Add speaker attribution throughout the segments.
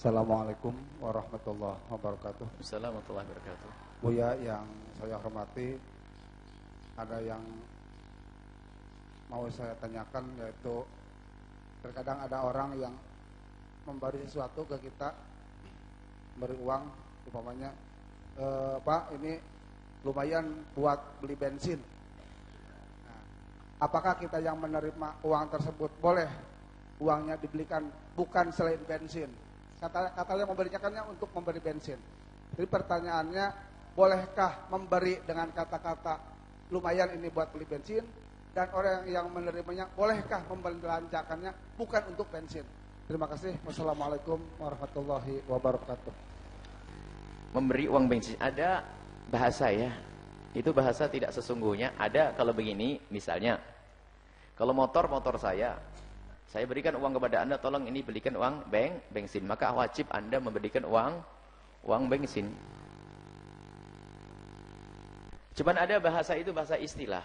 Speaker 1: Assalamualaikum warahmatullahi wabarakatuh.
Speaker 2: Assalamualaikum warahmatullahi wabarakatuh.
Speaker 1: Buya yang saya hormati, ada yang mau saya tanyakan yaitu terkadang ada orang yang memberi sesuatu ke kita, beri uang, umpamanya, e, Pak ini lumayan buat beli bensin. Nah, apakah kita yang menerima uang tersebut boleh uangnya dibelikan bukan selain bensin? Kata katanya memberikannya untuk memberi bensin. Jadi pertanyaannya, bolehkah memberi dengan kata-kata lumayan ini buat beli bensin dan orang yang menerimanya bolehkah membelanjakannya bukan untuk bensin? Terima kasih. Wassalamualaikum warahmatullahi wabarakatuh.
Speaker 2: Memberi uang bensin ada bahasa ya. Itu bahasa tidak sesungguhnya. Ada kalau begini, misalnya kalau motor motor saya saya berikan uang kepada Anda, tolong ini belikan uang bank bensin. Maka wajib Anda memberikan uang uang bensin. Cuman ada bahasa itu bahasa istilah.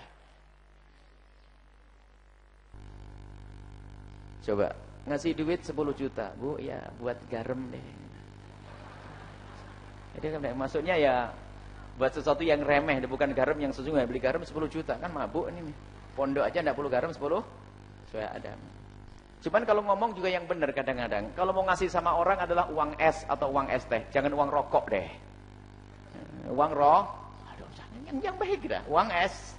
Speaker 2: Coba ngasih duit 10 juta, Bu, ya buat garam deh. Jadi kan maksudnya ya buat sesuatu yang remeh, bukan garam yang sesungguhnya. Beli garam 10 juta kan mabuk ini. Pondok aja enggak perlu garam 10 saya ada. Cuman kalau ngomong juga yang benar kadang-kadang. Kalau mau ngasih sama orang adalah uang es atau uang es teh. Jangan uang rokok deh. Uang roh. Aduh, yang, yang baik dah. Uang es.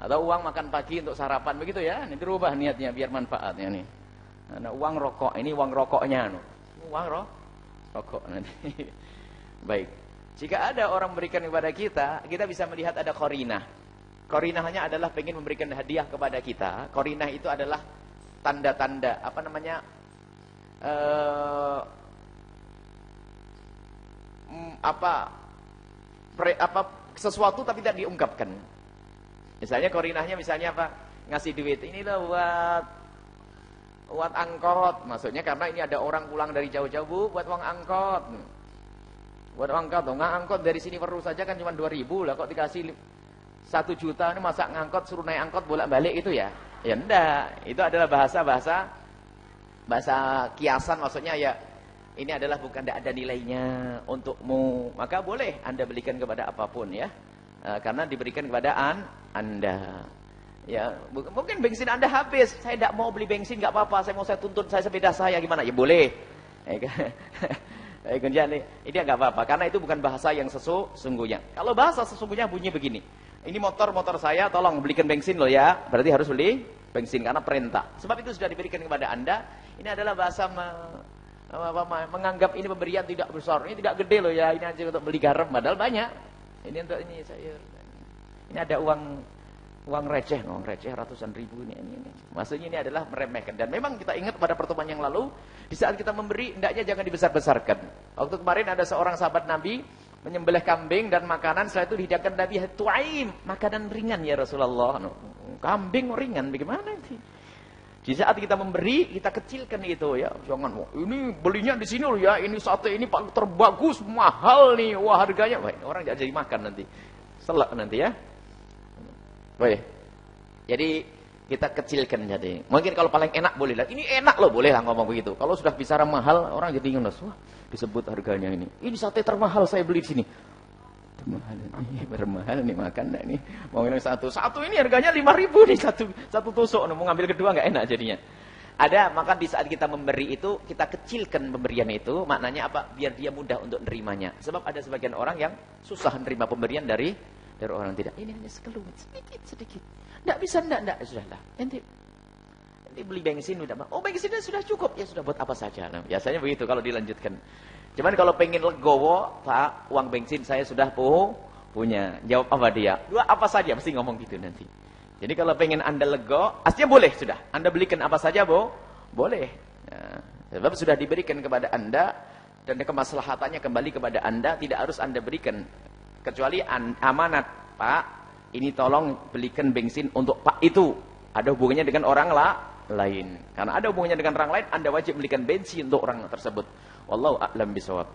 Speaker 2: Atau uang makan pagi untuk sarapan. Begitu ya. Ini berubah niatnya biar manfaatnya nih. Nah, uang rokok. Ini uang rokoknya. Uang roh. Rokok nanti. baik. Jika ada orang memberikan kepada kita, kita bisa melihat ada korinah. Korinahnya adalah pengen memberikan hadiah kepada kita. Korinah itu adalah tanda-tanda apa namanya uh, apa pre, apa sesuatu tapi tidak diungkapkan. Misalnya korinahnya misalnya apa? Ngasih duit ini loh buat buat angkot. Maksudnya karena ini ada orang pulang dari jauh-jauh Bu, buat uang angkot. Buat uang angkot, nggak angkot dari sini perlu saja kan cuma 2000 lah kok dikasih satu juta ini masa ngangkot suruh naik angkot bolak-balik itu ya. Ya enggak, itu adalah bahasa-bahasa bahasa kiasan maksudnya ya ini adalah bukan tidak ada nilainya untukmu. Maka boleh Anda belikan kepada apa pun ya. E, karena diberikan kepada an, Anda. Ya, mungkin bensin Anda habis. Saya tidak mau beli bensin enggak apa-apa. Saya mau saya tuntut saya sepeda saya gimana? Ya boleh. Kan? ini enggak apa-apa karena itu bukan bahasa yang sesungguhnya. Kalau bahasa sesungguhnya bunyi begini. Ini motor motor saya, tolong belikan bensin loh ya. Berarti harus beli bensin karena perintah. Sebab itu sudah diberikan kepada Anda. Ini adalah bahasa menganggap ini pemberian tidak besar. Ini tidak gede loh ya. Ini aja untuk beli garam padahal banyak. Ini untuk ini sayur. Ini ada uang uang receh, uang receh ratusan ribu ini, ini, ini. Maksudnya ini adalah meremehkan. Dan memang kita ingat pada pertemuan yang lalu, di saat kita memberi, hendaknya jangan dibesar-besarkan. Waktu kemarin ada seorang sahabat Nabi, menyembelih kambing dan makanan setelah itu dihidangkan Nabi tuaim makanan ringan ya Rasulullah. Kambing ringan bagaimana sih di saat kita memberi kita kecilkan itu ya. Jangan ini belinya di sini loh ya. Ini sate ini terbagus mahal nih wah harganya. Baik, orang jadi makan nanti. Selak nanti ya baik jadi kita kecilkan jadi mungkin kalau paling enak boleh lah ini enak loh boleh lah ngomong begitu kalau sudah bicara mahal orang jadi ingat wah disebut harganya ini. Ini sate termahal saya beli di sini. Termahal ini, bermahal nih makan nih. nih. Mau yang satu, satu ini harganya lima ribu nih satu satu tusuk. Mau ngambil kedua nggak enak jadinya. Ada, maka di saat kita memberi itu, kita kecilkan pemberian itu, maknanya apa? Biar dia mudah untuk nerimanya. Sebab ada sebagian orang yang susah menerima pemberian dari dari orang tidak. Ini hanya sekelumit, sedikit, sedikit. Tidak bisa, tidak, tidak. Sudahlah. Nanti ini beli bensin udah Oh bensinnya sudah cukup ya sudah buat apa saja. Nah, biasanya begitu kalau dilanjutkan. Cuman kalau pengen legowo, Pak, uang bensin saya sudah pu punya. Jawab apa dia? Dua apa saja mesti ngomong gitu nanti. Jadi kalau pengen Anda lego, aslinya boleh sudah. Anda belikan apa saja, Bu? Boleh. Nah, sebab sudah diberikan kepada Anda dan kemaslahatannya kembali kepada Anda, tidak harus Anda berikan kecuali amanat, Pak. Ini tolong belikan bensin untuk Pak itu. Ada hubungannya dengan orang lah lain. Karena ada hubungannya dengan orang lain, Anda wajib belikan bensin untuk orang tersebut. Wallahu a'lam bisawab.